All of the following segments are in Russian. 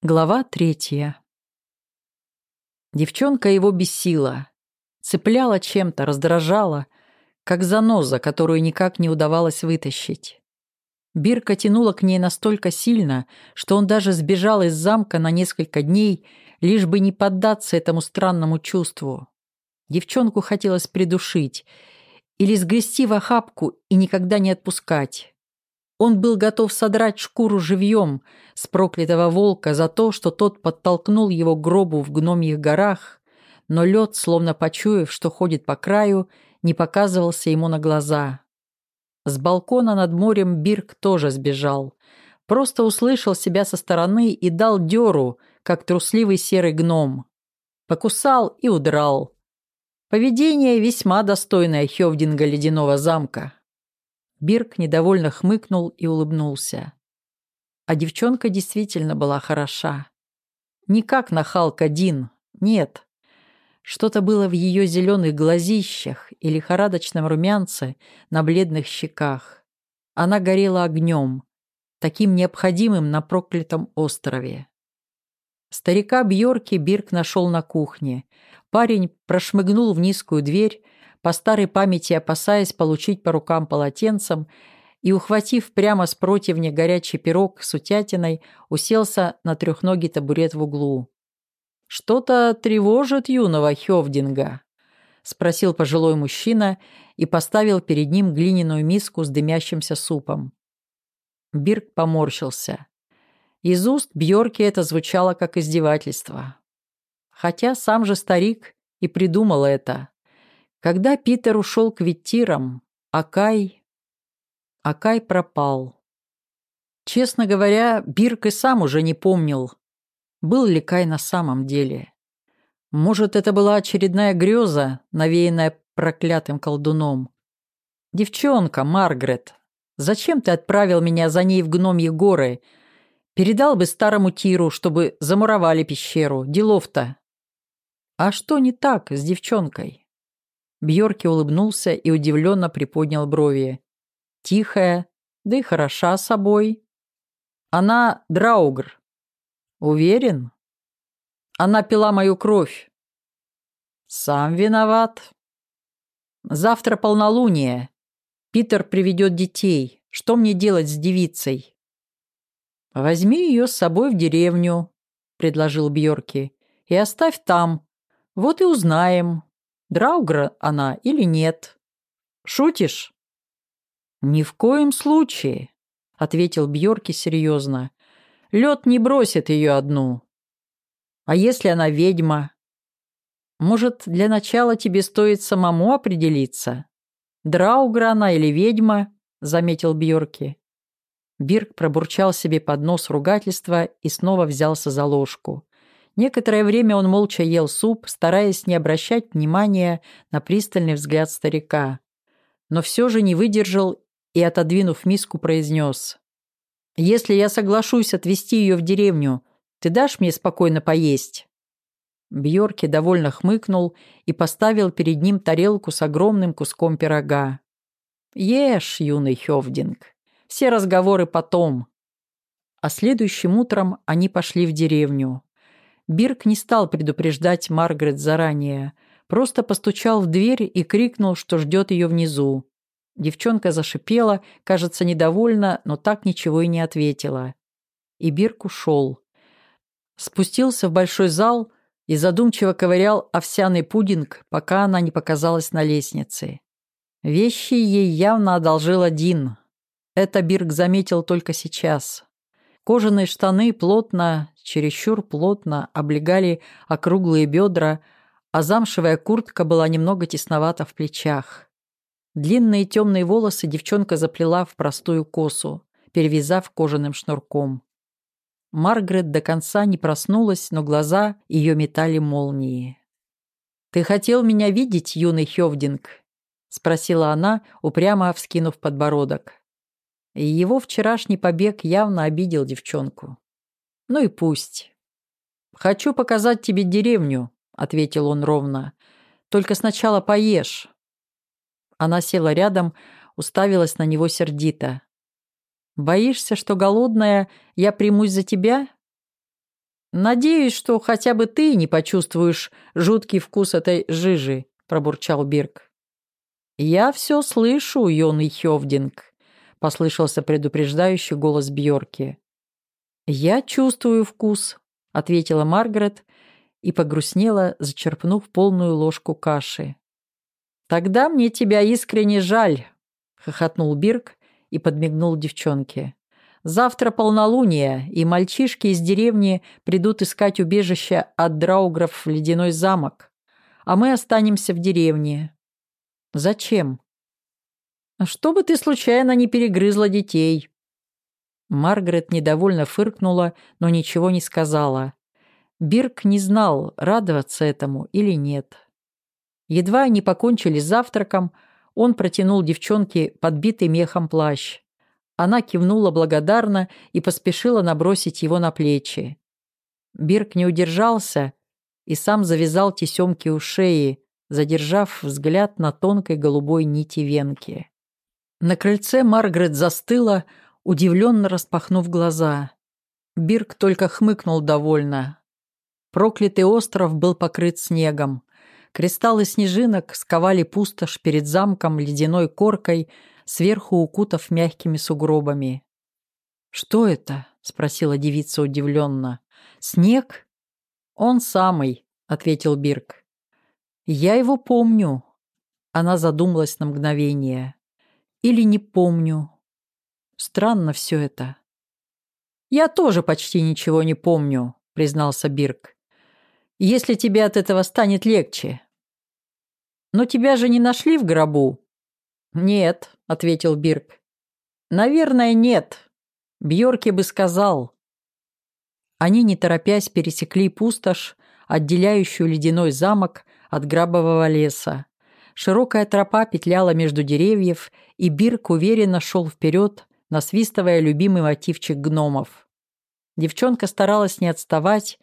Глава третья. Девчонка его бесила, цепляла чем-то, раздражала, как заноза, которую никак не удавалось вытащить. Бирка тянула к ней настолько сильно, что он даже сбежал из замка на несколько дней, лишь бы не поддаться этому странному чувству. Девчонку хотелось придушить или сгрести в охапку и никогда не отпускать. Он был готов содрать шкуру живьем с проклятого волка за то, что тот подтолкнул его к гробу в гномьих горах, но лед, словно почуяв, что ходит по краю, не показывался ему на глаза. С балкона над морем Бирк тоже сбежал. Просто услышал себя со стороны и дал дёру, как трусливый серый гном. Покусал и удрал. Поведение весьма достойное Хёвдинга ледяного замка. Бирк недовольно хмыкнул и улыбнулся. А девчонка действительно была хороша. Не как нахалка Дин, нет. Что-то было в ее зеленых глазищах и лихорадочном румянце на бледных щеках. Она горела огнем, таким необходимым на проклятом острове. Старика Бьорки Бирк нашел на кухне. Парень прошмыгнул в низкую дверь, по старой памяти опасаясь получить по рукам полотенцем, и, ухватив прямо с противня горячий пирог с утятиной, уселся на трехногий табурет в углу. «Что-то тревожит юного Хёвдинга?» — спросил пожилой мужчина и поставил перед ним глиняную миску с дымящимся супом. Бирк поморщился. Из уст Бьорки это звучало как издевательство. Хотя сам же старик и придумал это. Когда Питер ушел к Виттирам, Акай... Акай пропал. Честно говоря, Бирк и сам уже не помнил, был ли Кай на самом деле. Может, это была очередная греза, навеянная проклятым колдуном. «Девчонка, Маргарет, зачем ты отправил меня за ней в гномьи горы? Передал бы старому Тиру, чтобы замуровали пещеру. Делов-то». «А что не так с девчонкой?» Бьорки улыбнулся и удивленно приподнял брови. Тихая, да и хороша собой. Она драугр. Уверен? Она пила мою кровь. Сам виноват. Завтра полнолуние. Питер приведет детей. Что мне делать с девицей? Возьми ее с собой в деревню, предложил Бьорки, и оставь там. Вот и узнаем, Драугра она или нет. Шутишь?» «Ни в коем случае», — ответил Бьорки серьезно. «Лед не бросит ее одну. А если она ведьма? Может, для начала тебе стоит самому определиться? Драугра она или ведьма?» — заметил Бьорки. Бирк пробурчал себе под нос ругательства и снова взялся за ложку. Некоторое время он молча ел суп, стараясь не обращать внимания на пристальный взгляд старика. Но все же не выдержал и, отодвинув миску, произнес. «Если я соглашусь отвезти ее в деревню, ты дашь мне спокойно поесть?» Бьорки довольно хмыкнул и поставил перед ним тарелку с огромным куском пирога. «Ешь, юный Хёвдинг, все разговоры потом». А следующим утром они пошли в деревню. Бирк не стал предупреждать Маргарет заранее, просто постучал в дверь и крикнул, что ждет ее внизу. Девчонка зашипела, кажется, недовольна, но так ничего и не ответила. И Бирк ушел. Спустился в большой зал и задумчиво ковырял овсяный пудинг, пока она не показалась на лестнице. Вещи ей явно одолжил один. Это Бирк заметил только сейчас. Кожаные штаны плотно, чересчур плотно облегали округлые бедра, а замшевая куртка была немного тесновата в плечах. Длинные темные волосы девчонка заплела в простую косу, перевязав кожаным шнурком. Маргарет до конца не проснулась, но глаза ее метали молнии. «Ты хотел меня видеть, юный Хевдинг?» — спросила она, упрямо вскинув подбородок его вчерашний побег явно обидел девчонку. «Ну и пусть». «Хочу показать тебе деревню», — ответил он ровно. «Только сначала поешь». Она села рядом, уставилась на него сердито. «Боишься, что голодная я примусь за тебя?» «Надеюсь, что хотя бы ты не почувствуешь жуткий вкус этой жижи», – пробурчал Бирк. «Я все слышу, юный Хевдинг», – послышался предупреждающий голос Бьорки. «Я чувствую вкус», – ответила Маргарет и погрустнела, зачерпнув полную ложку каши. «Тогда мне тебя искренне жаль», — хохотнул Бирк и подмигнул девчонке. «Завтра полнолуние, и мальчишки из деревни придут искать убежище от драугров в ледяной замок, а мы останемся в деревне». «Зачем?» «Чтобы ты случайно не перегрызла детей». Маргарет недовольно фыркнула, но ничего не сказала. Бирк не знал, радоваться этому или нет. Едва они покончили с завтраком, он протянул девчонке подбитый мехом плащ. Она кивнула благодарно и поспешила набросить его на плечи. Бирк не удержался и сам завязал тесемки у шеи, задержав взгляд на тонкой голубой нити венки. На крыльце Маргарет застыла, удивленно распахнув глаза. Бирк только хмыкнул довольно. Проклятый остров был покрыт снегом. Кристаллы снежинок сковали пустошь перед замком ледяной коркой, сверху укутав мягкими сугробами. «Что это?» — спросила девица удивленно. «Снег?» «Он самый», — ответил Бирк. «Я его помню». Она задумалась на мгновение. «Или не помню. Странно все это». «Я тоже почти ничего не помню», — признался Бирк если тебе от этого станет легче. Но тебя же не нашли в гробу? Нет, ответил Бирк. Наверное, нет. Бьорки бы сказал. Они, не торопясь, пересекли пустошь, отделяющую ледяной замок от грабового леса. Широкая тропа петляла между деревьев, и Бирк уверенно шел вперед, насвистывая любимый мотивчик гномов. Девчонка старалась не отставать,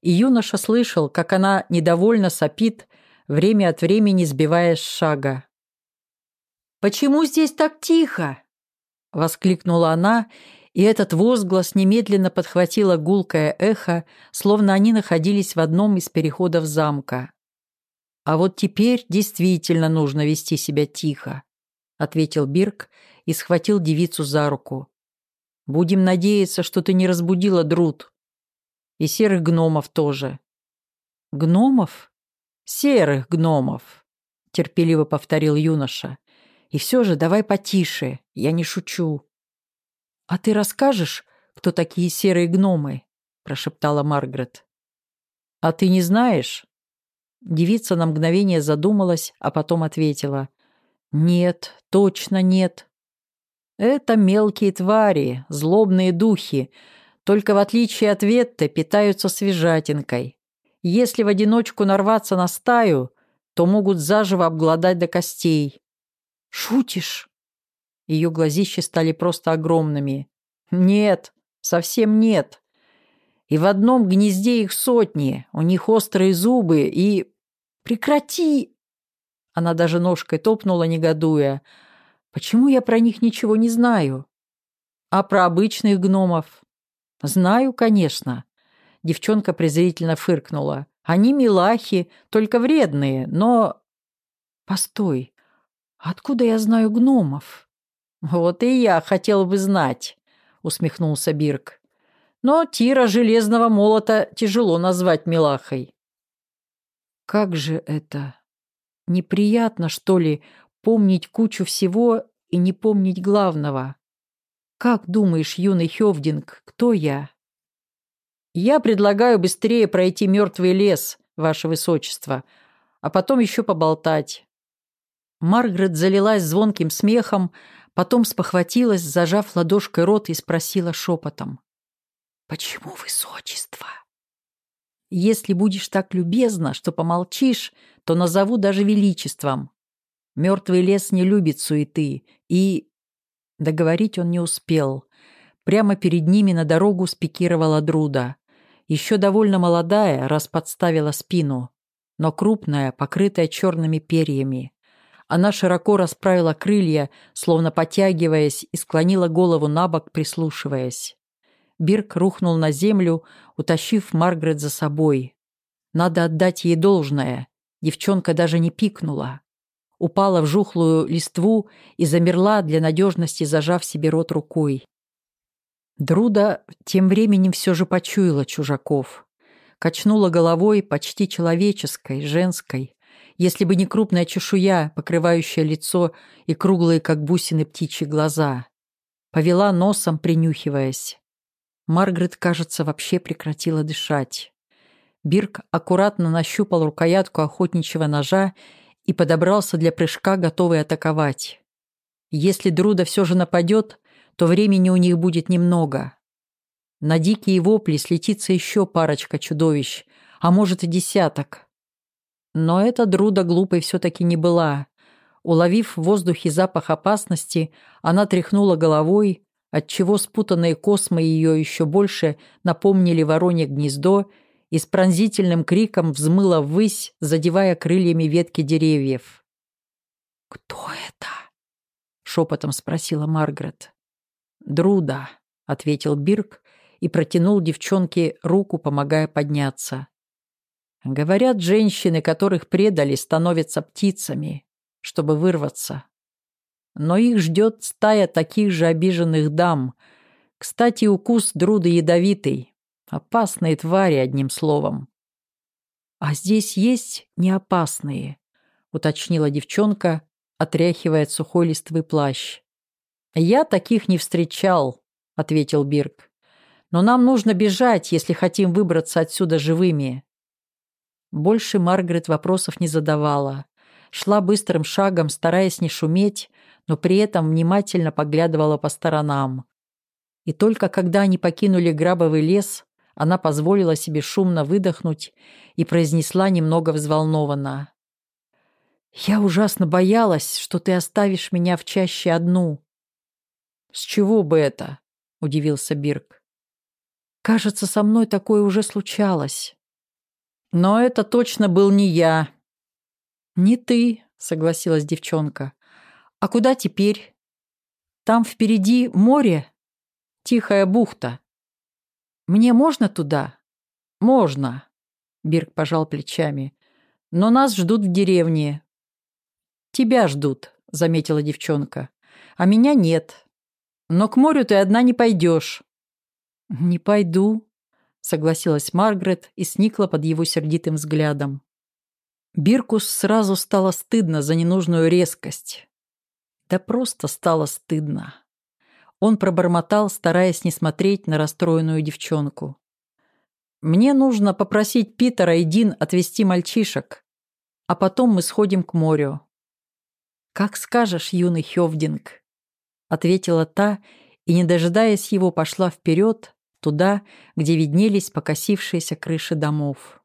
и юноша слышал, как она недовольно сопит, время от времени сбивая с шага. «Почему здесь так тихо?» — воскликнула она, и этот возглас немедленно подхватило гулкое эхо, словно они находились в одном из переходов замка. «А вот теперь действительно нужно вести себя тихо», — ответил Бирк и схватил девицу за руку. «Будем надеяться, что ты не разбудила Друд». И серых гномов тоже. Гномов? Серых гномов, терпеливо повторил юноша. И все же давай потише, я не шучу. А ты расскажешь, кто такие серые гномы? прошептала Маргарет. А ты не знаешь? Девица на мгновение задумалась, а потом ответила. «Нет, точно нет. Это мелкие твари, злобные духи, только в отличие от Ветты питаются свежатинкой. Если в одиночку нарваться на стаю, то могут заживо обглодать до костей. «Шутишь?» Ее глазища стали просто огромными. «Нет, совсем нет. И в одном гнезде их сотни, у них острые зубы и...» «Прекрати!» Она даже ножкой топнула, негодуя. «Почему я про них ничего не знаю?» «А про обычных гномов?» «Знаю, конечно». Девчонка презрительно фыркнула. «Они милахи, только вредные, но...» «Постой, откуда я знаю гномов?» «Вот и я хотел бы знать», — усмехнулся Бирк. «Но Тира Железного Молота тяжело назвать милахой». «Как же это? Неприятно, что ли, помнить кучу всего и не помнить главного?» «Как думаешь, юный Хевдинг, кто я?» «Я предлагаю быстрее пройти мертвый лес, ваше высочество, а потом еще поболтать». Маргарет залилась звонким смехом, потом спохватилась, зажав ладошкой рот и спросила шепотом. «Почему высочество?» «Если будешь так любезна, что помолчишь, то назову даже величеством. Мертвый лес не любит суеты, и Договорить он не успел. Прямо перед ними на дорогу спикировала Друда. Еще довольно молодая, раз подставила спину, но крупная, покрытая черными перьями. Она широко расправила крылья, словно потягиваясь, и склонила голову на бок, прислушиваясь. Бирк рухнул на землю, утащив Маргарет за собой. Надо отдать ей должное. Девчонка даже не пикнула. Упала в жухлую листву и замерла для надежности, зажав себе рот рукой. Друда тем временем все же почуяла чужаков. Качнула головой почти человеческой, женской. Если бы не крупная чешуя, покрывающая лицо и круглые, как бусины, птичьи глаза. Повела носом, принюхиваясь. Маргарет, кажется, вообще прекратила дышать. Бирк аккуратно нащупал рукоятку охотничьего ножа и подобрался для прыжка, готовый атаковать. Если Друда все же нападет, то времени у них будет немного. На дикие вопли слетится еще парочка чудовищ, а может и десяток. Но эта Друда глупой все-таки не была. Уловив в воздухе запах опасности, она тряхнула головой, отчего спутанные космы ее еще больше напомнили воронье гнездо и с пронзительным криком взмыла ввысь, задевая крыльями ветки деревьев. «Кто это?» — шепотом спросила Маргарет. «Друда», — ответил Бирк и протянул девчонке руку, помогая подняться. «Говорят, женщины, которых предали, становятся птицами, чтобы вырваться. Но их ждет стая таких же обиженных дам. Кстати, укус Друды ядовитый. Опасные твари, одним словом». «А здесь есть неопасные», — уточнила девчонка, отряхивая от сухой листвы плащ. «Я таких не встречал», — ответил Бирк. «Но нам нужно бежать, если хотим выбраться отсюда живыми». Больше Маргарет вопросов не задавала. Шла быстрым шагом, стараясь не шуметь, но при этом внимательно поглядывала по сторонам. И только когда они покинули грабовый лес, она позволила себе шумно выдохнуть и произнесла немного взволнованно. «Я ужасно боялась, что ты оставишь меня в чаще одну. «С чего бы это?» — удивился Бирк. «Кажется, со мной такое уже случалось». «Но это точно был не я». «Не ты», — согласилась девчонка. «А куда теперь?» «Там впереди море, тихая бухта. Мне можно туда?» «Можно», — Бирк пожал плечами. «Но нас ждут в деревне». «Тебя ждут», — заметила девчонка. «А меня нет. Но к морю ты одна не пойдешь». «Не пойду», — согласилась Маргарет и сникла под его сердитым взглядом. Бирку сразу стало стыдно за ненужную резкость. Да просто стало стыдно. Он пробормотал, стараясь не смотреть на расстроенную девчонку. «Мне нужно попросить Питера и Дин отвезти мальчишек, а потом мы сходим к морю». «Как скажешь, юный Хёвдинг», — ответила та и, не дожидаясь его, пошла вперед, туда, где виднелись покосившиеся крыши домов.